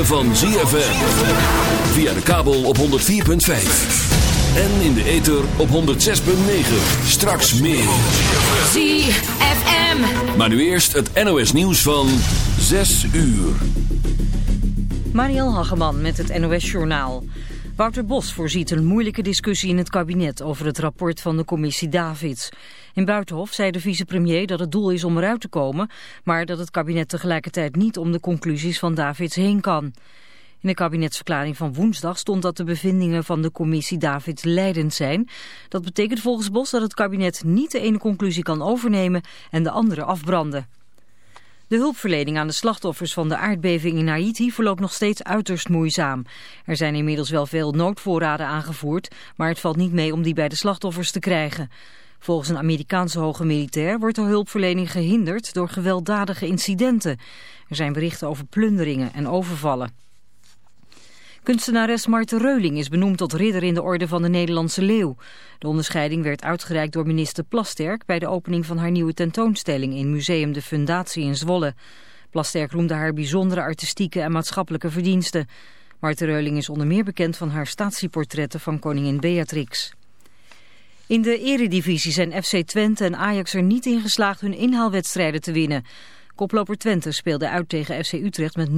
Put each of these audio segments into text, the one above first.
Ritme van ZFM. Via de kabel op 104.5. En in de ether op 106.9. Straks meer. ZFM. Maar nu eerst het NOS nieuws van 6 uur. Mariel Hageman met het NOS Journaal. Wouter Bos voorziet een moeilijke discussie in het kabinet over het rapport van de commissie Davids. In Buitenhof zei de vicepremier dat het doel is om eruit te komen, maar dat het kabinet tegelijkertijd niet om de conclusies van Davids heen kan. In de kabinetsverklaring van woensdag stond dat de bevindingen van de commissie Davids leidend zijn. Dat betekent volgens Bos dat het kabinet niet de ene conclusie kan overnemen en de andere afbranden. De hulpverlening aan de slachtoffers van de aardbeving in Haiti verloopt nog steeds uiterst moeizaam. Er zijn inmiddels wel veel noodvoorraden aangevoerd, maar het valt niet mee om die bij de slachtoffers te krijgen. Volgens een Amerikaanse hoge militair wordt de hulpverlening gehinderd door gewelddadige incidenten. Er zijn berichten over plunderingen en overvallen. Kunstenares Marten Reuling is benoemd tot ridder in de orde van de Nederlandse Leeuw. De onderscheiding werd uitgereikt door minister Plasterk bij de opening van haar nieuwe tentoonstelling in Museum de Fundatie in Zwolle. Plasterk roemde haar bijzondere artistieke en maatschappelijke verdiensten. Marten Reuling is onder meer bekend van haar statieportretten van koningin Beatrix. In de eredivisie zijn FC Twente en Ajax er niet in geslaagd hun inhaalwedstrijden te winnen. Koploper Twente speelde uit tegen FC Utrecht met 0-0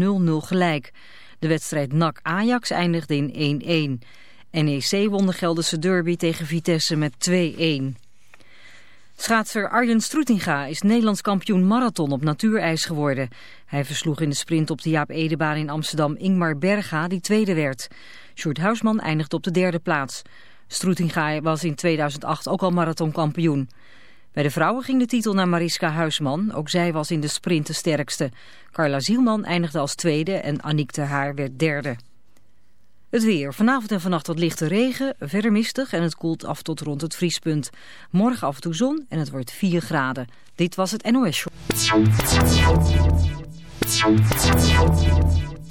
gelijk. De wedstrijd NAC-Ajax eindigde in 1-1. NEC won de Gelderse derby tegen Vitesse met 2-1. Schaatser Arjen Stroetinga is Nederlands kampioen marathon op natuurijs geworden. Hij versloeg in de sprint op de Jaap Edebaan in Amsterdam Ingmar Berga, die tweede werd. Sjoerd Huisman eindigde op de derde plaats. Stroetinga was in 2008 ook al marathonkampioen. Bij de vrouwen ging de titel naar Mariska Huisman. Ook zij was in de sprint de sterkste. Carla Zielman eindigde als tweede en Aniek ter Haar werd derde. Het weer. Vanavond en vannacht wat lichte regen, verder mistig en het koelt af tot rond het vriespunt. Morgen af en toe zon en het wordt 4 graden. Dit was het NOS Show.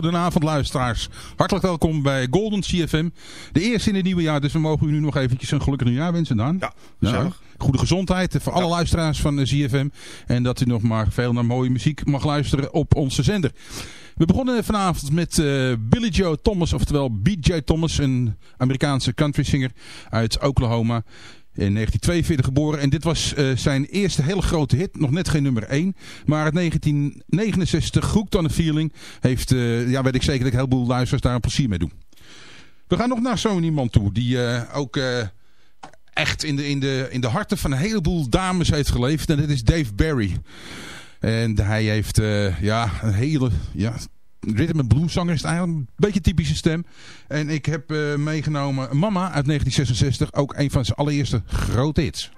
Goedenavond luisteraars. Hartelijk welkom bij Golden CFM. De eerste in het nieuwe jaar, dus we mogen u nu nog eventjes een gelukkig nieuwjaar wensen, Dan. Ja, ja Goede gezondheid voor alle luisteraars van de CFM. En dat u nog maar veel naar mooie muziek mag luisteren op onze zender. We begonnen vanavond met uh, Billy Joe Thomas, oftewel BJ Thomas, een Amerikaanse country singer uit Oklahoma. In 1942 geboren. En dit was uh, zijn eerste hele grote hit. Nog net geen nummer 1. Maar in 1969, Hooked on a Feeling, heeft, uh, ja weet ik zeker dat een heleboel luisteraars daar een plezier mee doen. We gaan nog naar zo'n iemand toe. Die uh, ook echt in de, in, de, in de harten van een heleboel dames heeft geleefd. En dat is Dave Barry. En hij heeft ja, een hele... Ja, rhythm and blues zanger is eigenlijk een beetje typische stem. En ik heb uh, meegenomen Mama uit 1966, ook een van zijn allereerste grote hits.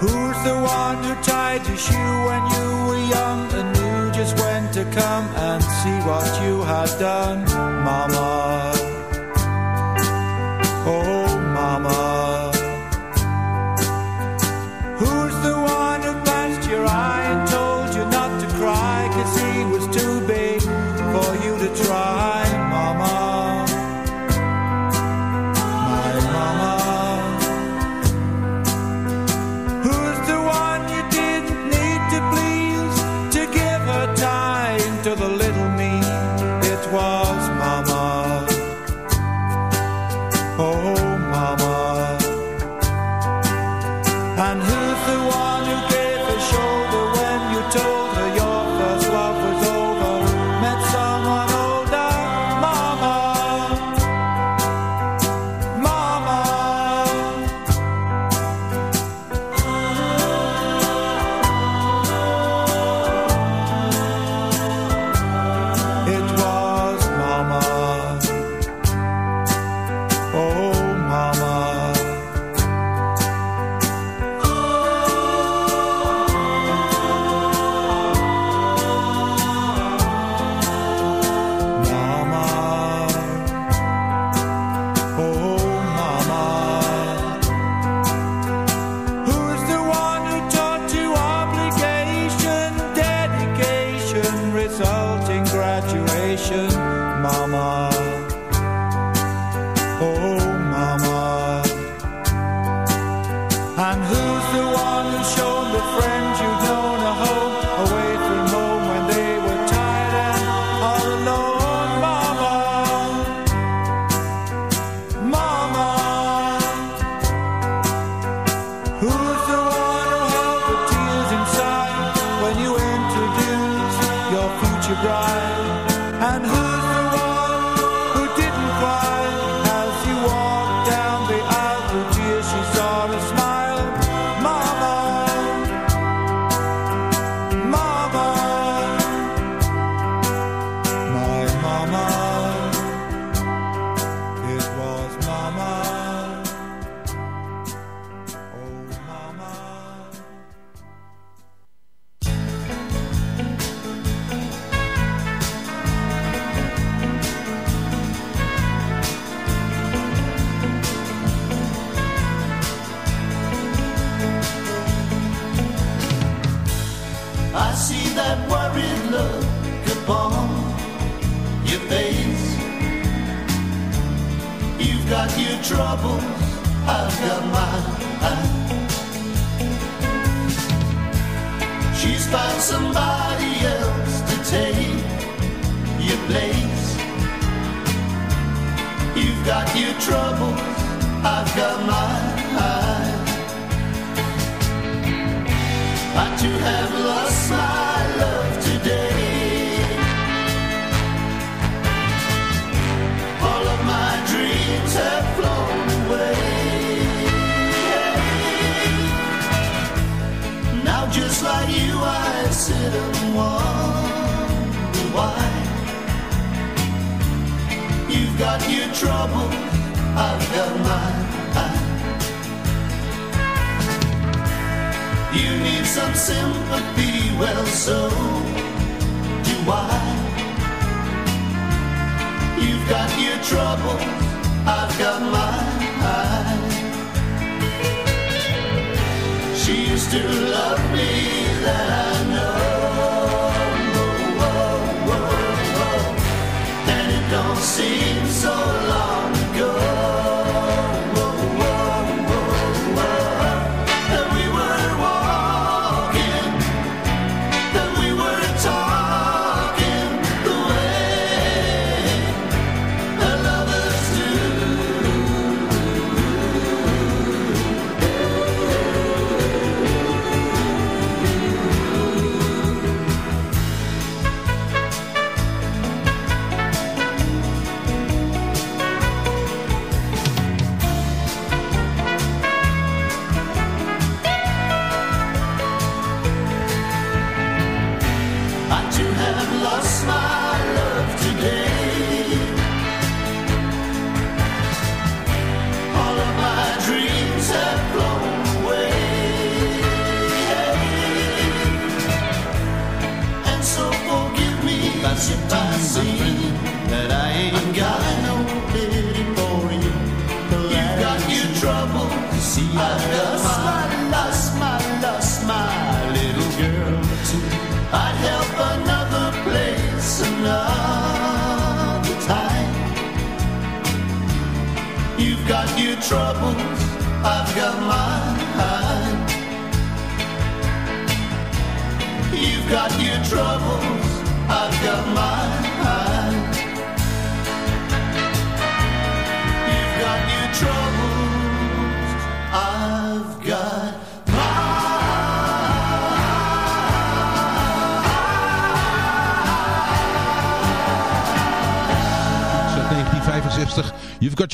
Who's the one who tied your shoe when you were young and knew just when to come and see what you had done, Mama?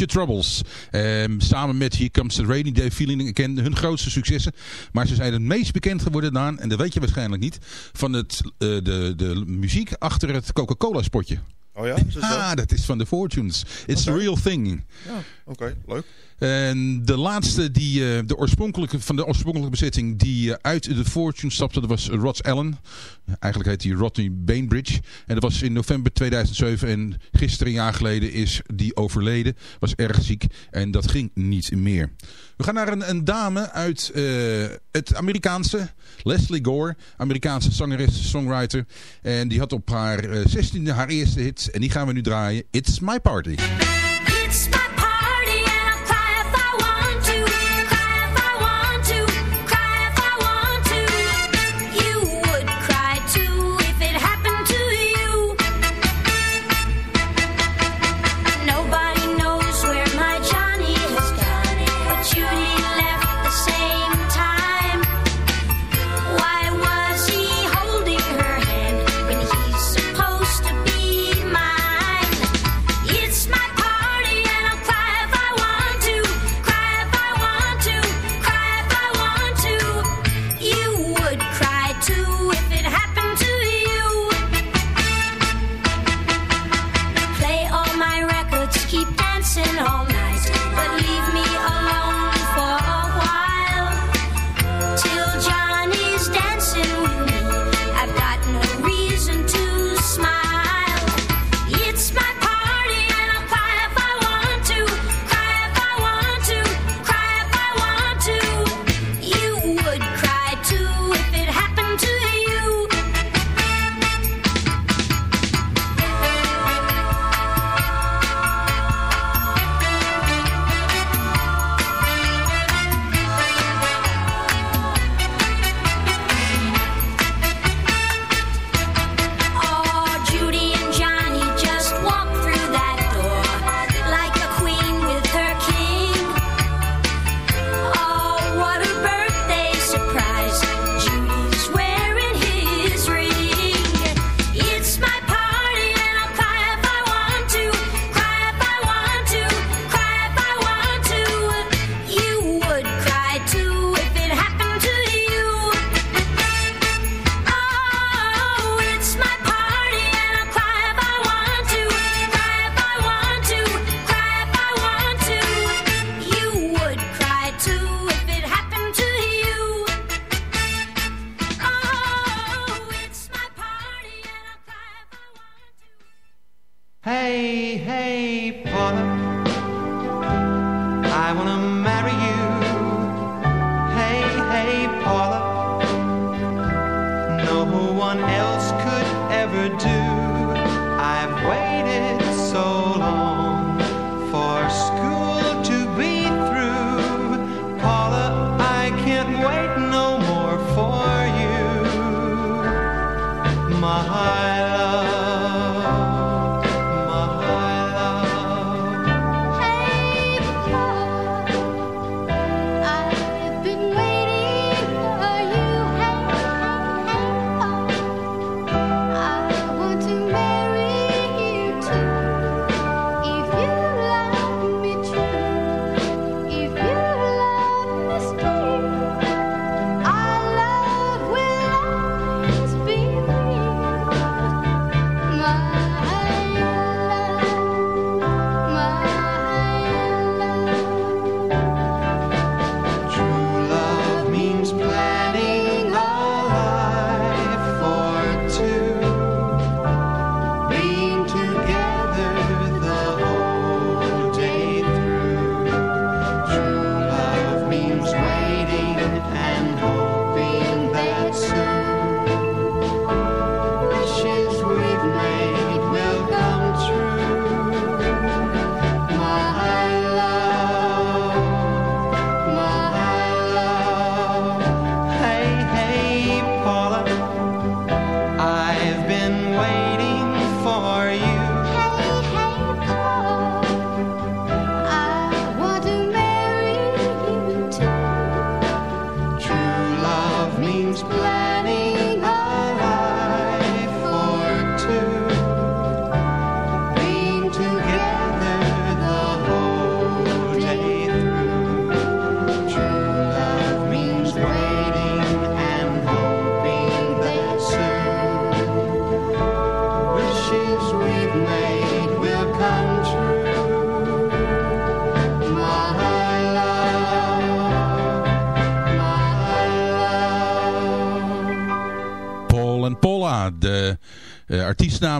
Your Troubles. Um, samen met Here Comes the Rainy Day Feeling. Ik ken hun grootste successen. Maar ze zijn het meest bekend geworden dan, en dat weet je waarschijnlijk niet, van het, uh, de, de muziek achter het Coca-Cola spotje. Oh ja? Ah, dat is van The Fortunes. It's okay. the real thing. Ja, oké. Leuk. En de laatste die, uh, de oorspronkelijke, van de oorspronkelijke bezetting die uh, uit de Fortune stapte, dat was Rod Allen. Eigenlijk heet hij Rodney Bainbridge. En dat was in november 2007 en gisteren een jaar geleden is die overleden. Was erg ziek en dat ging niet meer. We gaan naar een, een dame uit uh, het Amerikaanse, Leslie Gore. Amerikaanse zangeres, songwriter. En die had op haar 16e haar eerste hit en die gaan we nu draaien. It's My Party. It's my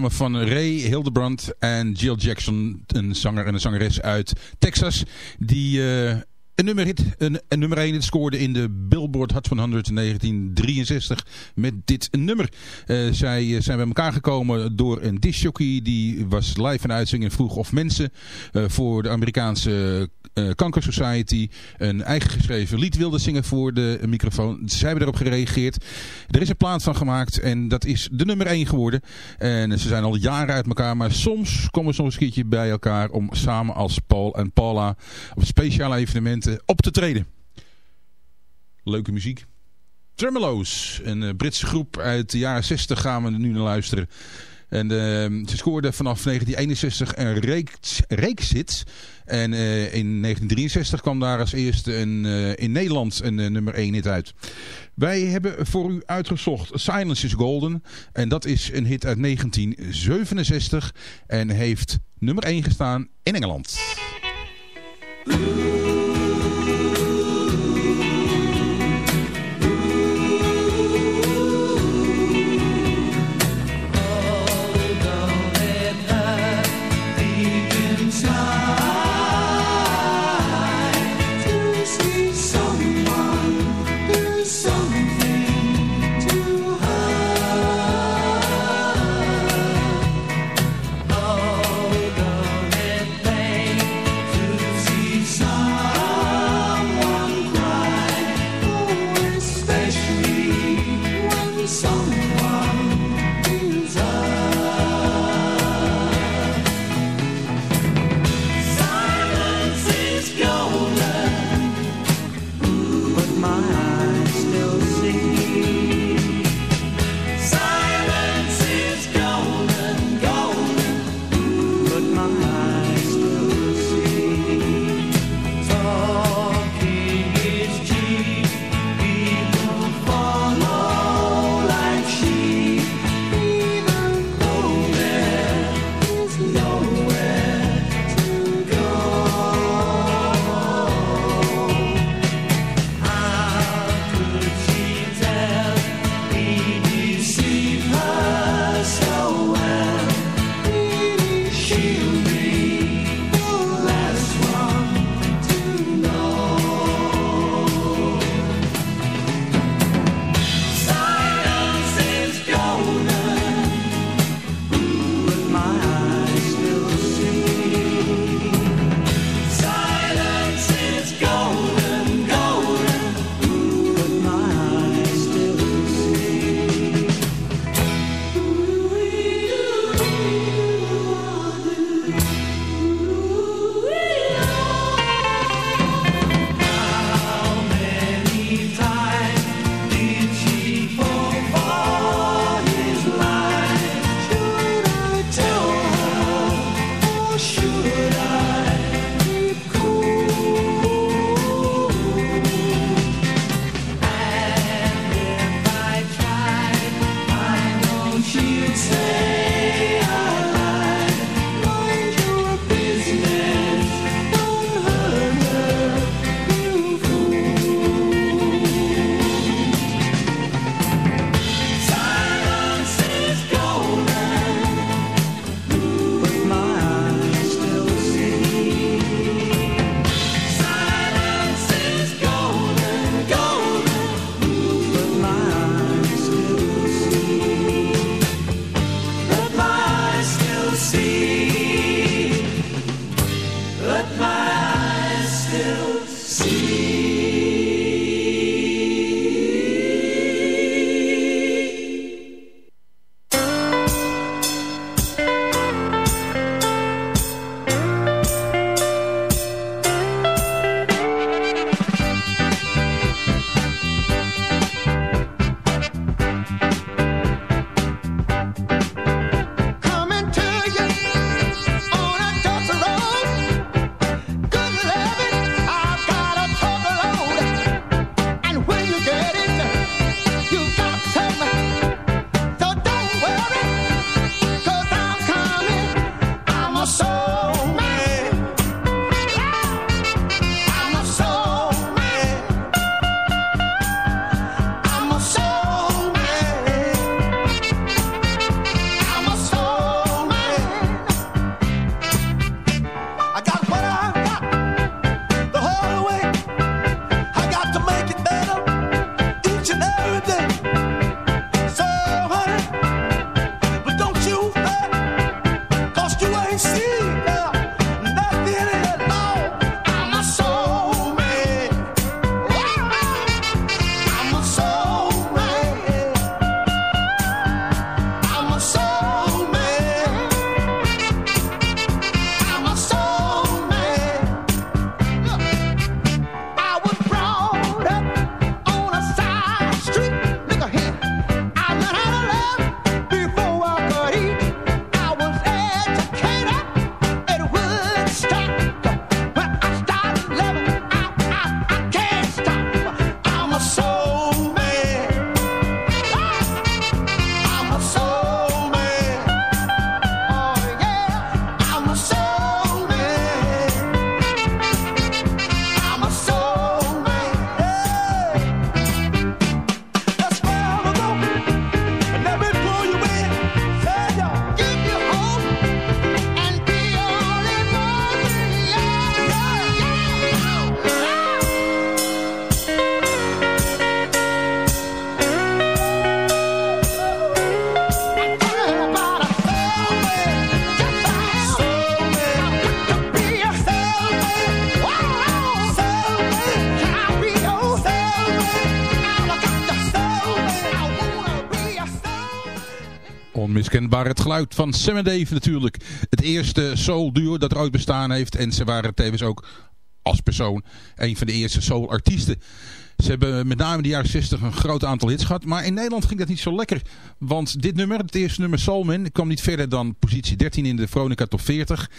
van Ray Hildebrand en Jill Jackson, een zanger en een zangeres uit Texas, die uh, een nummer, hit, een, een nummer 1 scoorde in de Billboard Hot 100 in 1963 met dit nummer. Uh, zij uh, zijn bij elkaar gekomen door een discjockey die was live in uitzending en vroeg of mensen uh, voor de Amerikaanse Kanker Society een eigen geschreven lied wilde zingen voor de microfoon. Zij hebben erop gereageerd. Er is een plaat van gemaakt en dat is de nummer 1 geworden. En ze zijn al jaren uit elkaar, maar soms komen ze nog een keertje bij elkaar om samen als Paul en Paula op speciale evenementen op te treden. Leuke muziek. Tremolo's, een uh, Britse groep uit de jaren 60 gaan we nu naar luisteren. En uh, ze scoorden vanaf 1961 een reeks, En uh, in 1963 kwam daar als eerste een, uh, in Nederland een nummer 1 hit uit. Wij hebben voor u uitgezocht Silence is Golden. En dat is een hit uit 1967. En heeft nummer 1 gestaan in Engeland. Onmiskenbaar het geluid van Sam Dave natuurlijk. Het eerste soul duo dat er ooit bestaan heeft. En ze waren tevens ook als persoon een van de eerste soul artiesten. Ze hebben met name in de jaren 60 een groot aantal hits gehad. Maar in Nederland ging dat niet zo lekker. Want dit nummer, het eerste nummer Soulman, kwam niet verder dan positie 13 in de Veronica Top 40.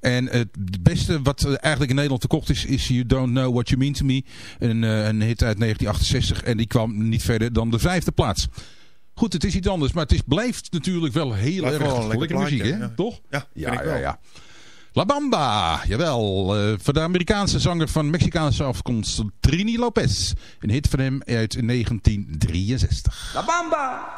En het beste wat eigenlijk in Nederland verkocht is, is You Don't Know What You Mean To Me. Een, eh, een hit uit 1968 en die kwam niet verder dan de vijfde plaats. Goed, het is iets anders, maar het is, blijft natuurlijk wel heel Blijft erg lekker lekker muziek, hè? ja. Toch? Ja, vind ja, ik ja, wel. ja. La Bamba, jawel. eh, voor de Amerikaanse zanger van Mexicaanse afkomst Trini Lopez. Een hit van hem uit 1963. La Bamba.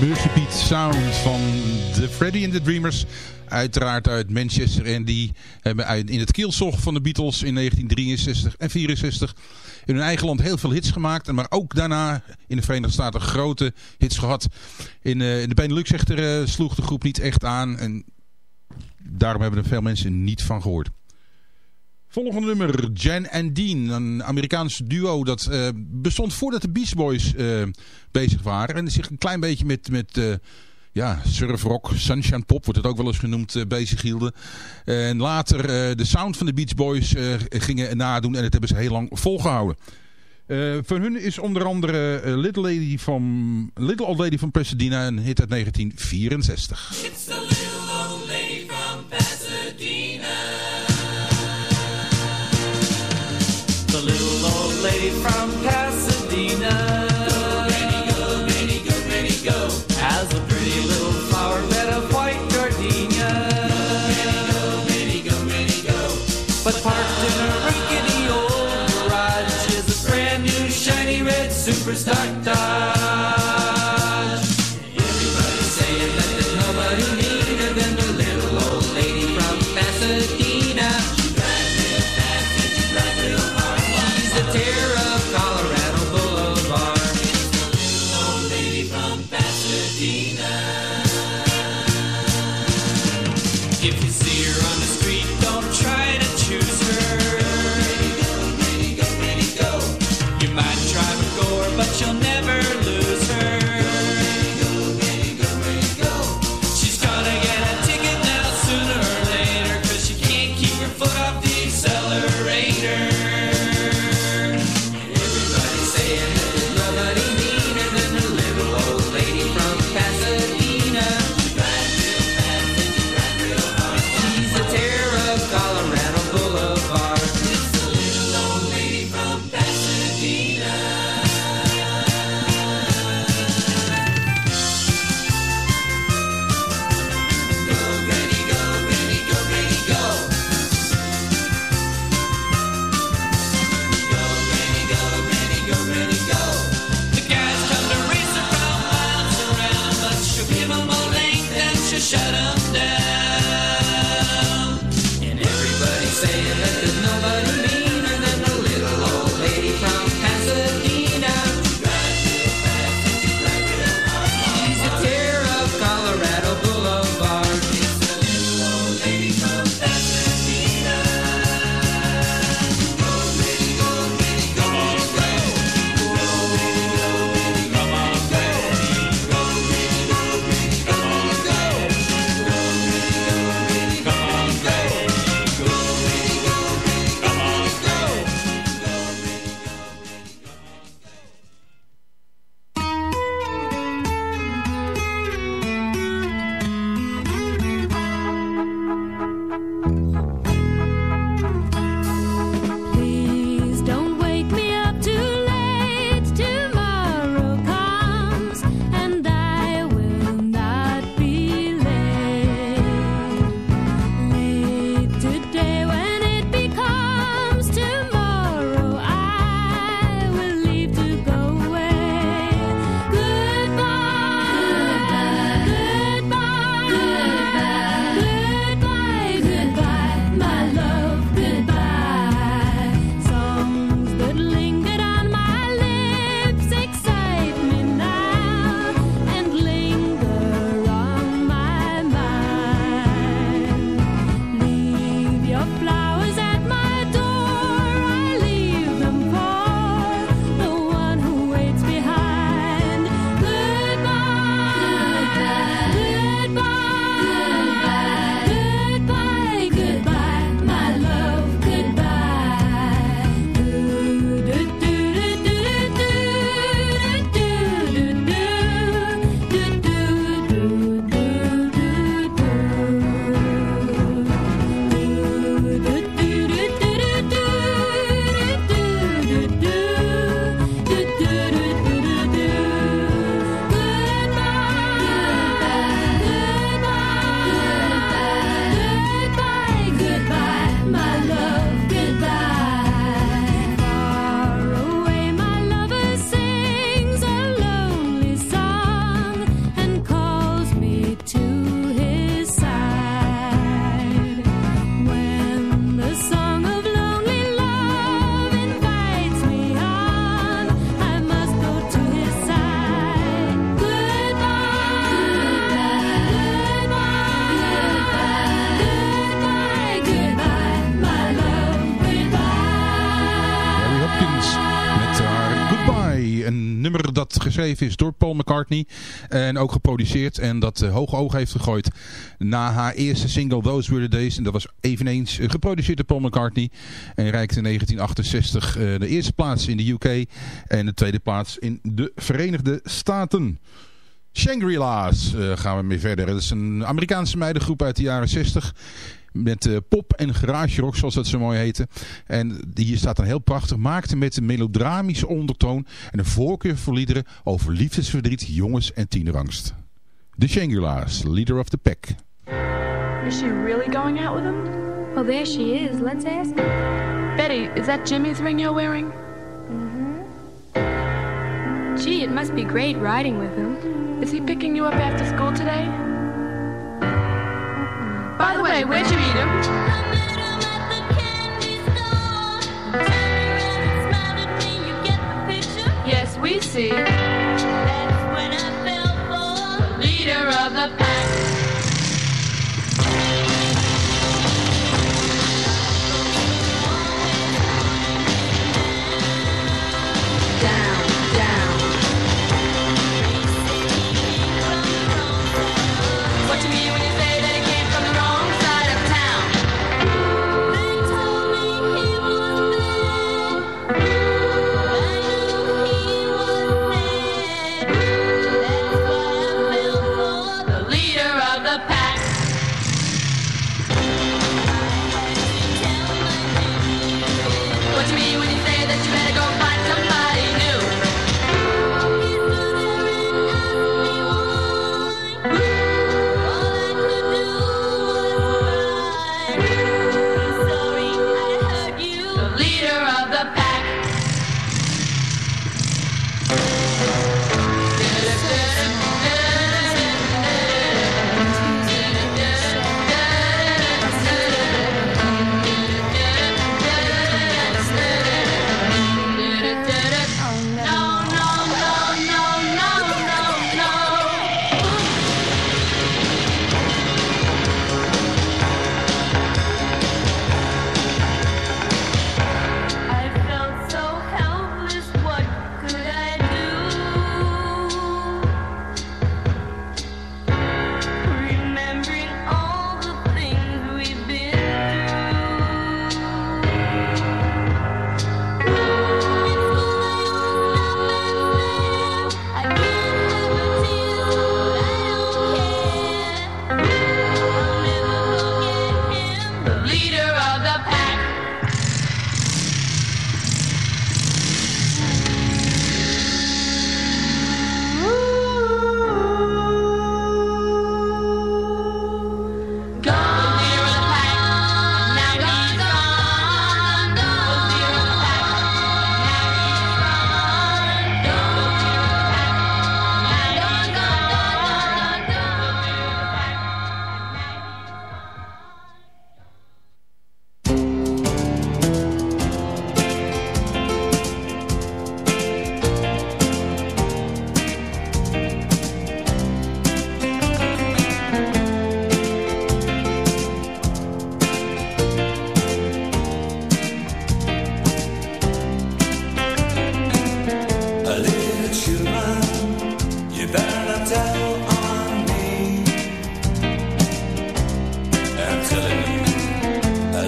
Mercy Beat Sound van de Freddy and the Dreamers. Uiteraard uit Manchester. En die hebben in het kielzog van de Beatles in 1963 en 64 in hun eigen land heel veel hits gemaakt. Maar ook daarna in de Verenigde Staten grote hits gehad. In, eh, in de Benelux echter eh, sloeg de groep niet echt aan. En daarom hebben er veel mensen niet van gehoord. Volgende nummer, Jan en Dean. Een Amerikaans duo dat uh, bestond voordat de Beach Boys uh, bezig waren. En zich een klein beetje met, met uh, ja, surfrock, sunshine pop wordt het ook wel eens genoemd, bezig hielden. En later de sound van de Beach Boys gingen nadoen en dat hebben ze heel lang volgehouden. van hun is onder andere Little, Lady from, Little Old Lady van Pasadena, een hit uit 1964. start. Geschreven is door Paul McCartney. En ook geproduceerd en dat uh, hoog oog heeft gegooid na haar eerste single Those Were The Days. En dat was eveneens uh, geproduceerd door Paul McCartney. En reikte in 1968 uh, de eerste plaats in de UK en de tweede plaats in de Verenigde Staten. Shangri-La's gaan we mee verder. Dat is een Amerikaanse meidengroep uit de jaren 60 met uh, pop en garage rock zoals dat zo mooi heette. En hier staat dan heel prachtig. Maakte met een melodramische ondertoon en een voorkeur voor liederen over liefdesverdriet, jongens en tienerangst. De Shangri-La's, leader of the pack. Is she really going out with him? Well, there she is. Let's ask her. Betty, is that Jimmy's ring you're wearing? Mm-hmm. Gee, it must be great riding with him. Is he picking you up after school today? By the way, where'd you meet him? Yes, we see. That's when I fell for leader of the pack.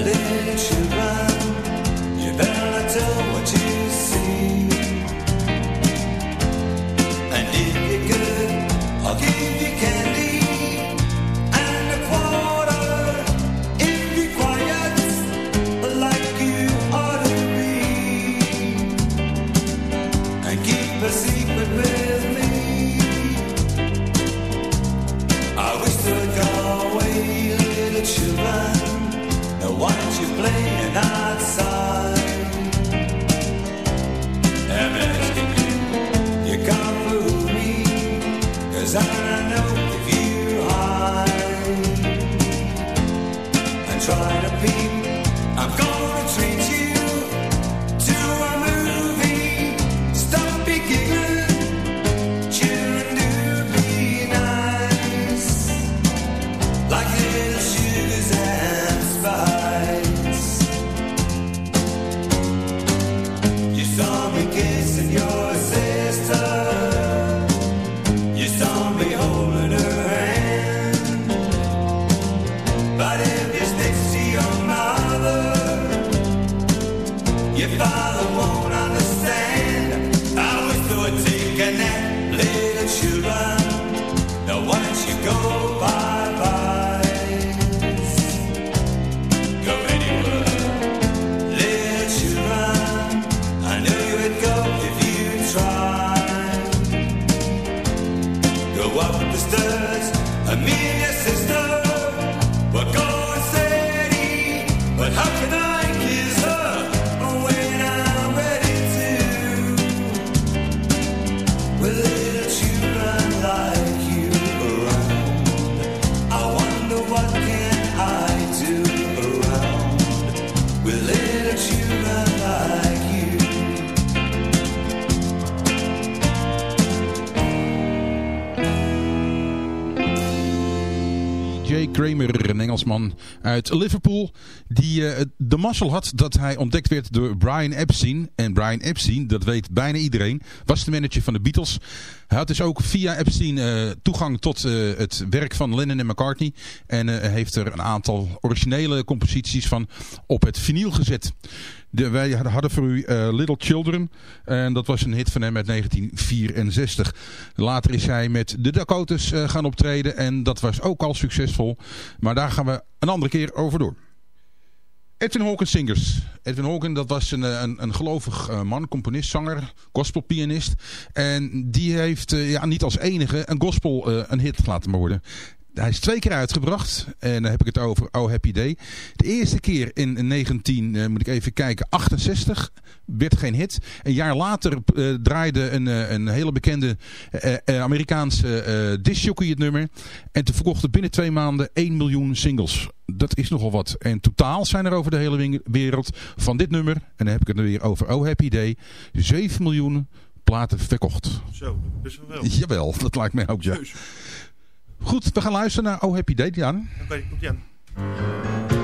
A little children, uit Liverpool. Die eh, de mazzel had dat hij ontdekt werd door Brian Epstein. En Brian Epstein, dat weet bijna iedereen, was de manager van de Beatles. Hij had dus ook via Epstein eh, toegang tot eh, het werk van Lennon en McCartney. En heeft er een aantal originele composities van op het vinyl gezet. De, wij hadden voor u eh, Little Children. En dat was een hit van hem uit 1964. Later is hij met de Dakotas eh, gaan optreden. En dat was ook al succesvol. Maar daar gaan we een andere keer over door. Edwin Hawkins Singers. Edwin Hawkins, dat was een, eh, een, een gelovig man, componist, zanger, gospelpianist. En die heeft ja, niet als enige een gospel een hit laten worden. Hij is twee keer uitgebracht. En dan heb ik het over Oh Happy Day. De eerste keer in 19, eh, moet ik even kijken, 68. Werd geen hit. Een jaar later eh, draaide een, eh, een hele bekende Amerikaanse discjockey het nummer. En toen verkochten binnen twee maanden 1 miljoen singles. Dat is nogal wat. En totaal zijn er over de hele wereld van dit nummer, en dan heb ik het nu weer over Oh Happy Day, 7 miljoen platen verkocht. Zo, wel wel. Jawel, dat lijkt mij ook, ja. Goed, we gaan luisteren naar Oh Happy Day, Jan. Oké, aan.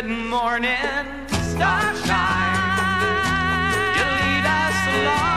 Good morning, starshine. You lead us along,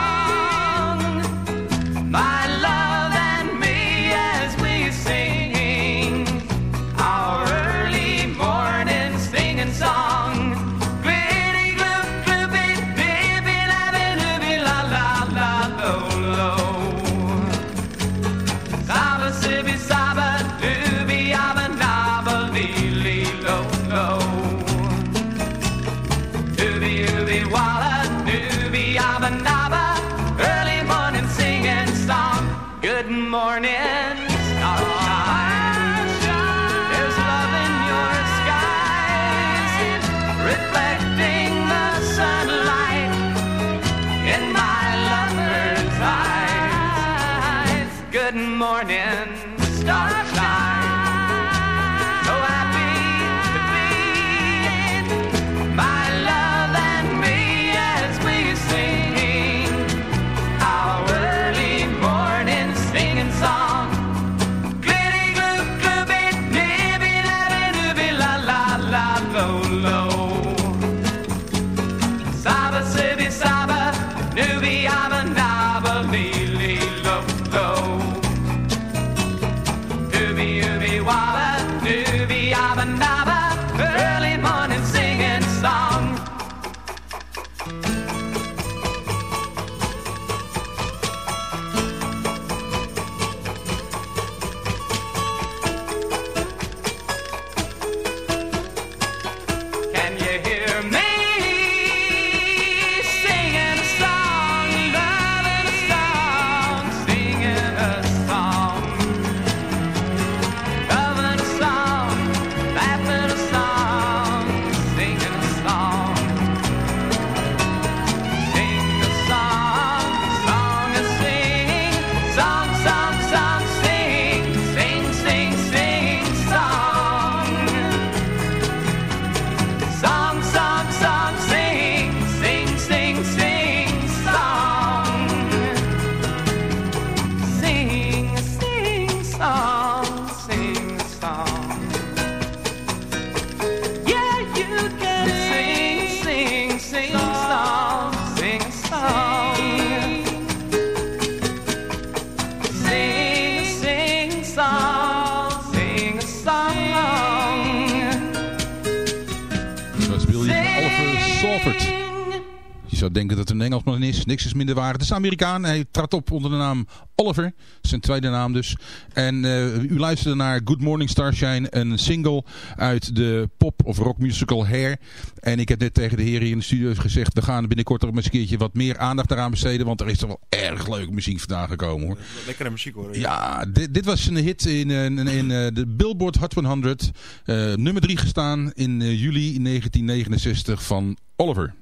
is. Minder waar. Het is een Amerikaan. Hij trad op onder de naam Oliver. Zijn tweede naam dus. En eh, u luisterde naar Good Morning Starshine. Een single uit de pop- of rock musical Hair. En ik heb net tegen de heren hier in de studio gezegd... we gaan binnenkort nog eens een keertje wat meer aandacht eraan besteden. Want er is toch wel erg leuke muziek vandaan gekomen hoor. Lekkere muziek hoor. Ja, dit, dit was een hit in, eh, in, in eh, de Billboard Hot 100. eh, nummer 3 gestaan in juli 1969 van Oliver.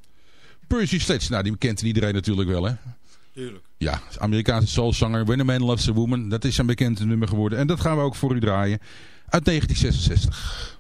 Percy Sledge, nou die kent iedereen natuurlijk wel hè. Tuurlijk. Ja, Amerikaanse soulzanger When a Man Loves a Woman. Dat is een bekend nummer geworden. En dat gaan we ook voor u draaien. Uit 1966.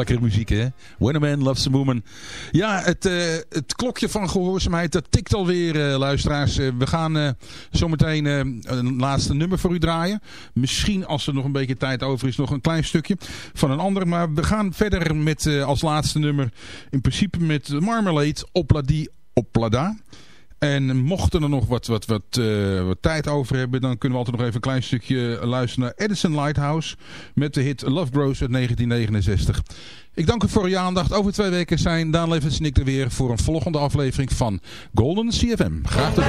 Lekkere muziek hè. When a Man Loves a Woman. Ja, het, eh, het klokje van gehoorzaamheid dat tikt alweer uh, luisteraars. Uh, we gaan zometeen een laatste nummer voor u draaien. Misschien als er nog een beetje tijd over is nog een klein stukje van een ander. Maar we gaan verder met als laatste nummer in principe met Marmalade Opladi Oplada. En mochten er nog wat, wat, wat, uh, wat tijd over hebben, dan kunnen we altijd nog even een klein stukje luisteren naar Edison Lighthouse met de hit Love Grows uit 1969. Ik dank u voor uw aandacht. Over twee weken zijn Daan Levens en ik er weer voor een volgende aflevering van Golden CFM. Graag tot